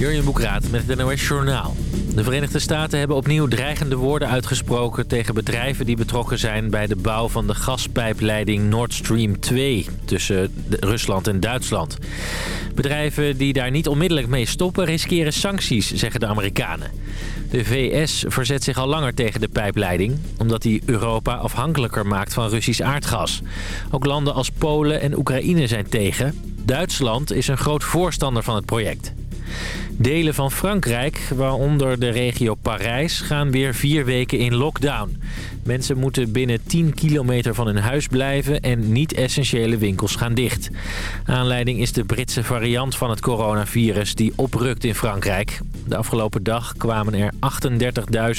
Jurjen Boekraat met het NOS Journaal. De Verenigde Staten hebben opnieuw dreigende woorden uitgesproken... tegen bedrijven die betrokken zijn bij de bouw van de gaspijpleiding Nord Stream 2... tussen Rusland en Duitsland. Bedrijven die daar niet onmiddellijk mee stoppen riskeren sancties, zeggen de Amerikanen. De VS verzet zich al langer tegen de pijpleiding... omdat die Europa afhankelijker maakt van Russisch aardgas. Ook landen als Polen en Oekraïne zijn tegen. Duitsland is een groot voorstander van het project. Delen van Frankrijk, waaronder de regio Parijs, gaan weer vier weken in lockdown. Mensen moeten binnen 10 kilometer van hun huis blijven en niet-essentiële winkels gaan dicht. Aanleiding is de Britse variant van het coronavirus die oprukt in Frankrijk. De afgelopen dag kwamen er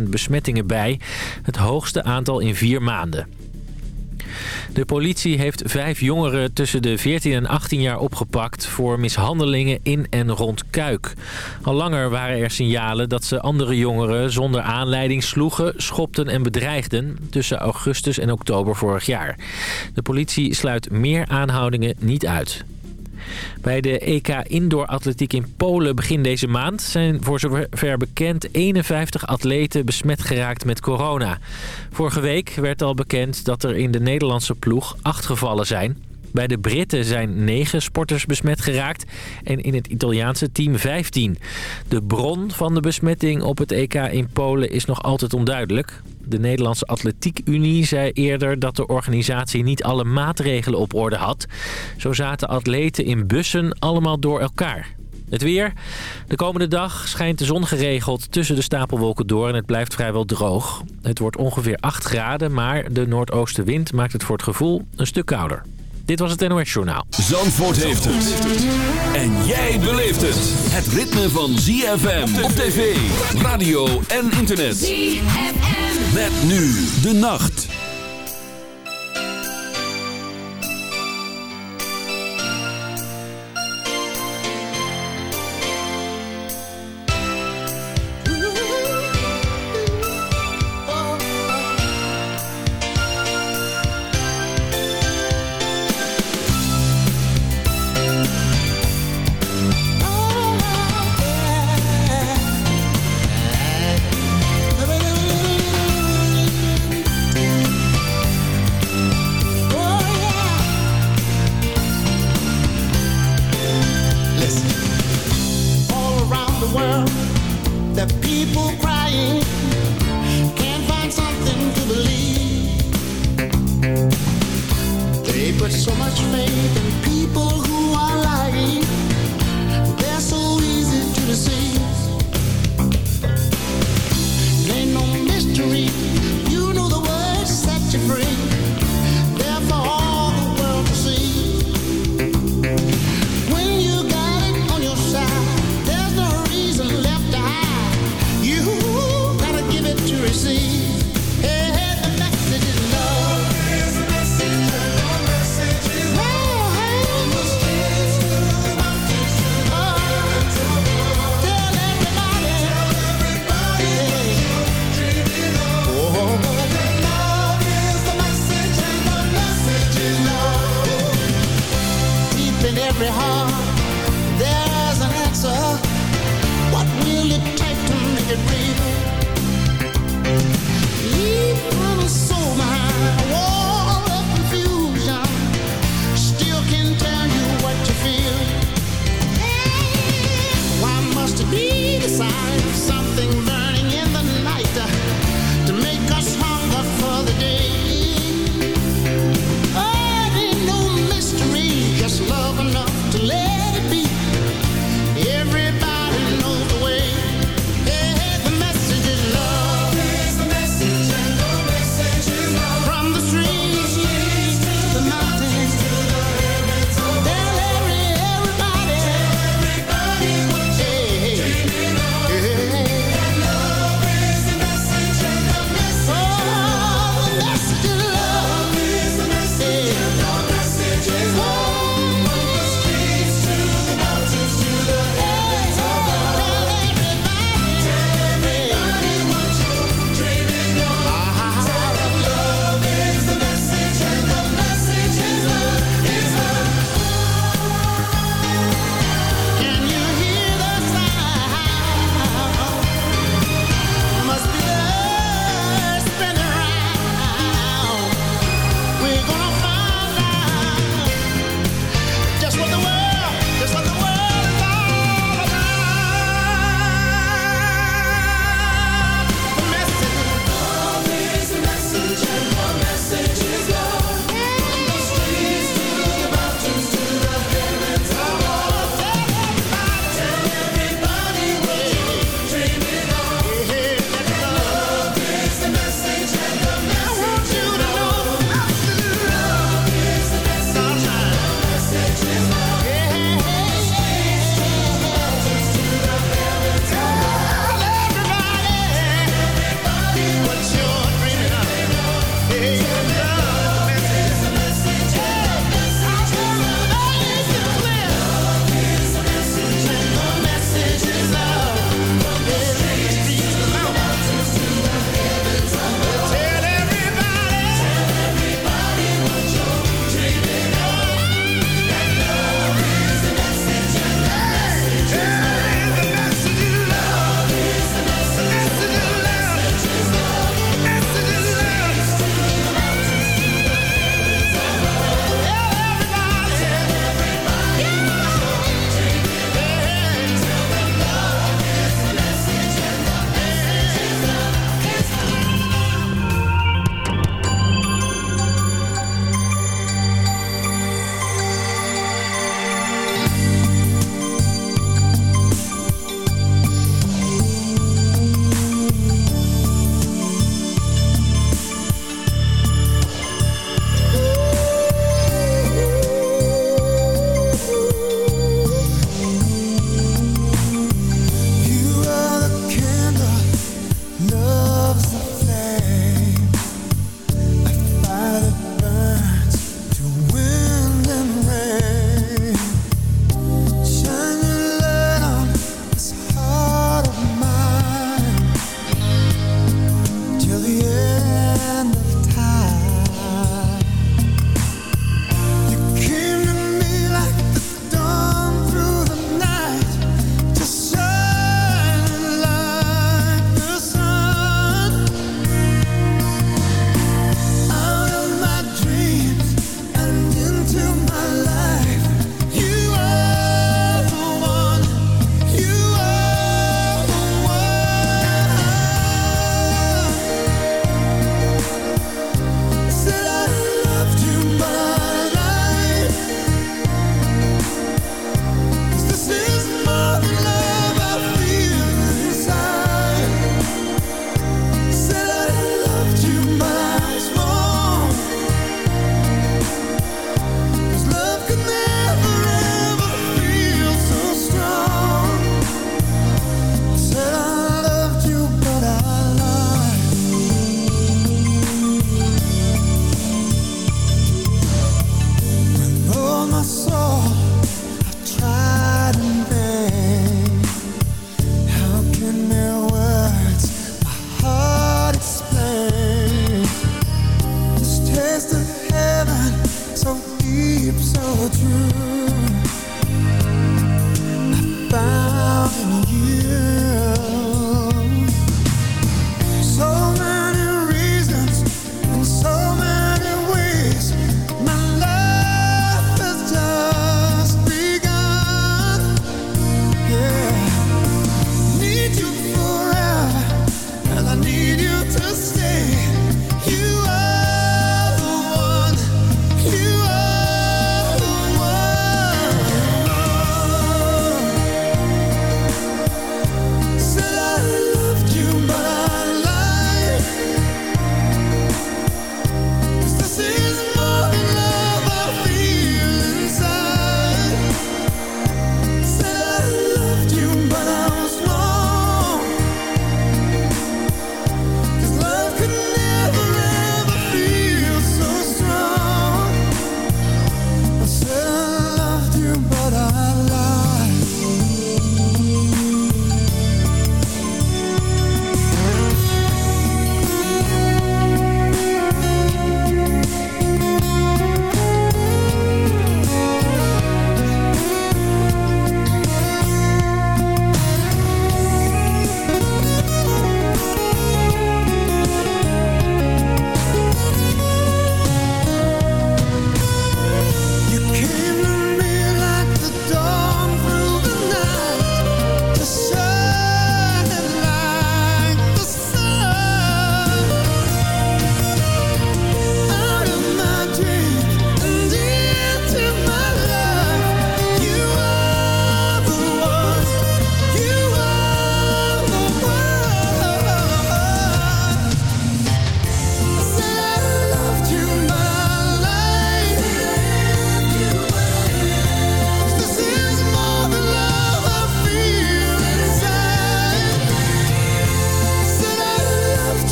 38.000 besmettingen bij, het hoogste aantal in vier maanden. De politie heeft vijf jongeren tussen de 14 en 18 jaar opgepakt... voor mishandelingen in en rond Kuik. Al langer waren er signalen dat ze andere jongeren zonder aanleiding sloegen... schopten en bedreigden tussen augustus en oktober vorig jaar. De politie sluit meer aanhoudingen niet uit. Bij de EK Indoor Atletiek in Polen begin deze maand zijn voor zover bekend 51 atleten besmet geraakt met corona. Vorige week werd al bekend dat er in de Nederlandse ploeg acht gevallen zijn. Bij de Britten zijn negen sporters besmet geraakt en in het Italiaanse team 15. De bron van de besmetting op het EK in Polen is nog altijd onduidelijk. De Nederlandse Atletiek Unie zei eerder dat de organisatie niet alle maatregelen op orde had. Zo zaten atleten in bussen allemaal door elkaar. Het weer. De komende dag schijnt de zon geregeld tussen de stapelwolken door en het blijft vrijwel droog. Het wordt ongeveer 8 graden, maar de noordoostenwind maakt het voor het gevoel een stuk kouder. Dit was het NOS Journaal. Zandvoort heeft het. En jij beleeft het. Het ritme van ZFM op tv, radio en internet. ZFM. Met nu de nacht.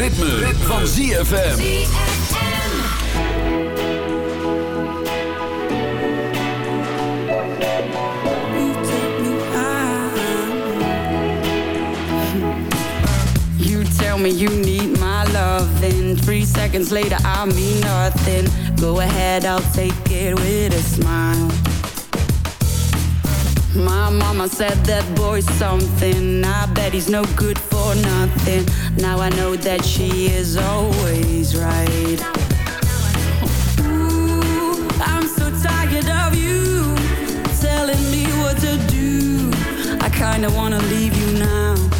Ritme, ritme. van ZFM. You tell me you need my love and three seconds later I mean nothing Go ahead, I'll take it with a smile My mama said that boy's something I bet he's no good for nothing Now I know that she is always right. Ooh, I'm so tired of you Telling me what to do. I kinda wanna leave you now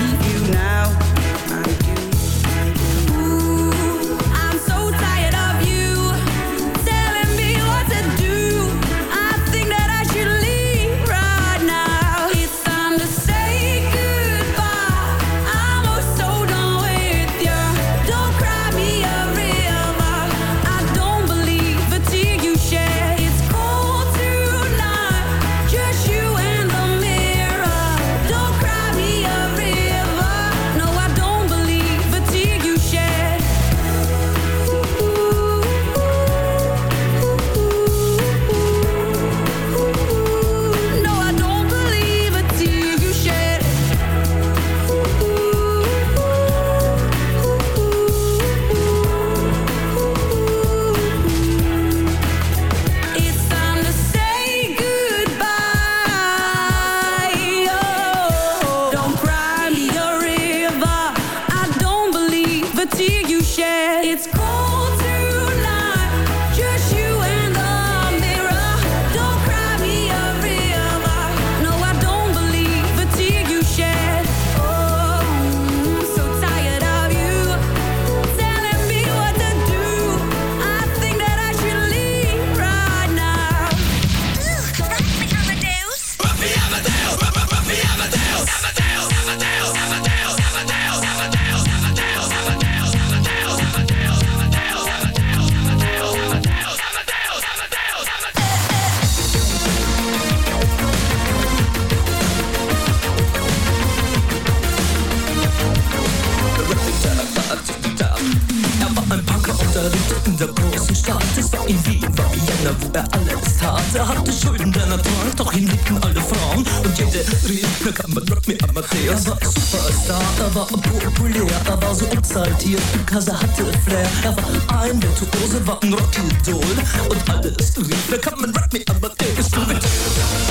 der großen Stadt. Es war in Wien, war wo er alles tat. Er hatte Schulden, der Natur, doch ihn liebten alle Frauen. Und jede rief, na kann man Rock me Amadeus. Er war Superstar, er war populär, er war so exaltiert, because er hatte Flair. Er war ein Virtuose, war ein Rockidol. Und alles rief, na kann man Rock me Amadeus. Du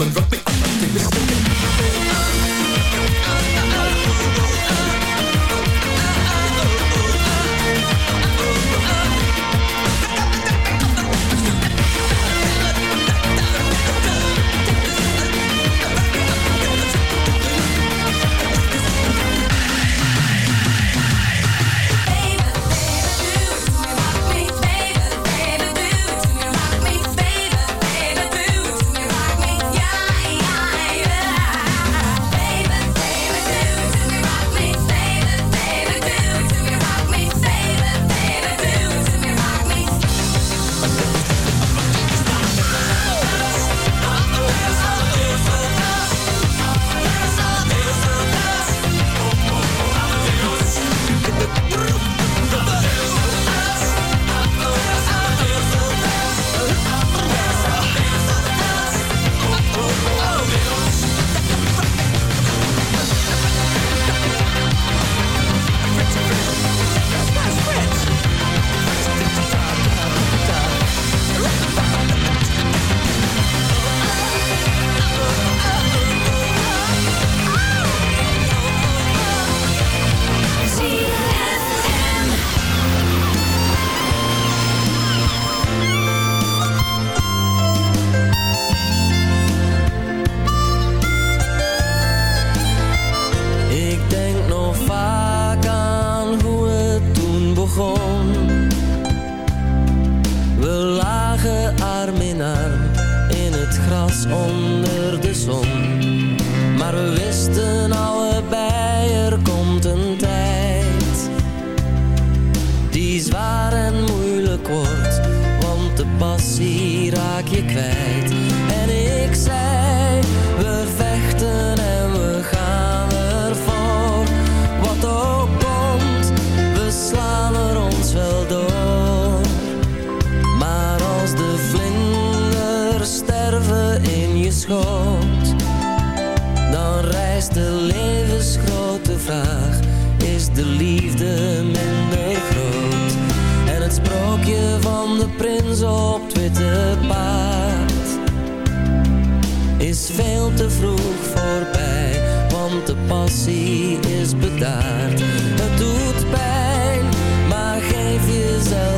on, rock me op het witte paard is veel te vroeg voorbij, want de passie is bedaard. Het doet pijn, maar geef jezelf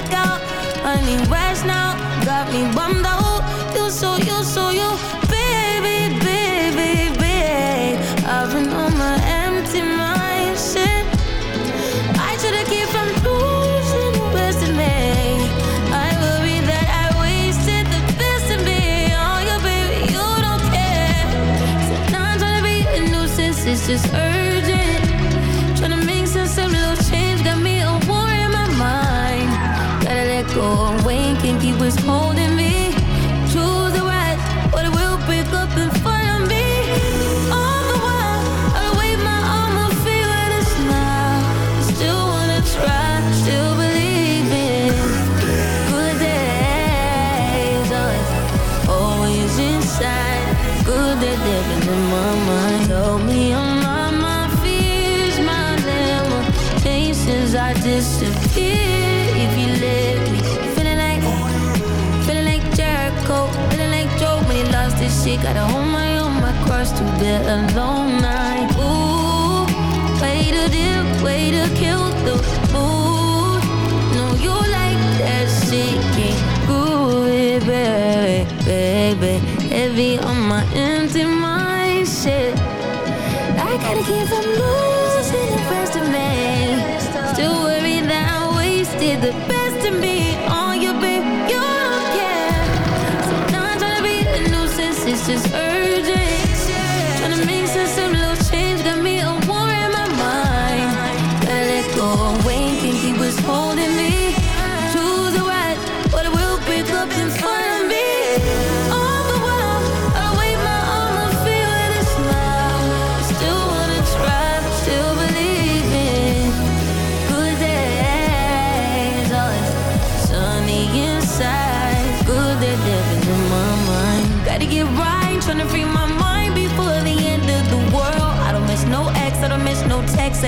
back out. Running west now, got me bummed out. You so, you so, you. a way to way to kill the mood. You like that baby. Heavy on my empty mind. I gotta keep from losing the rest of me. Still that I wasted the best.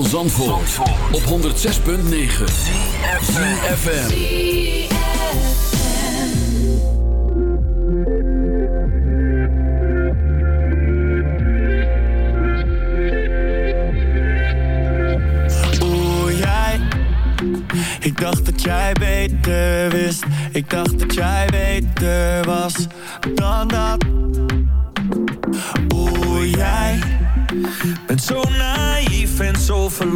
Van Zandvoort, op 106.9 CFFM Oeh jij. Ik dacht dat jij beter wist. Ik dacht dat jij beter was Dan dat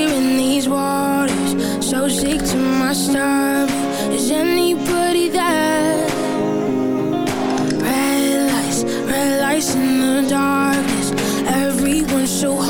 here in these waters. So sick to my stomach. Is anybody there? Red lights, red lights in the darkness. Everyone's so high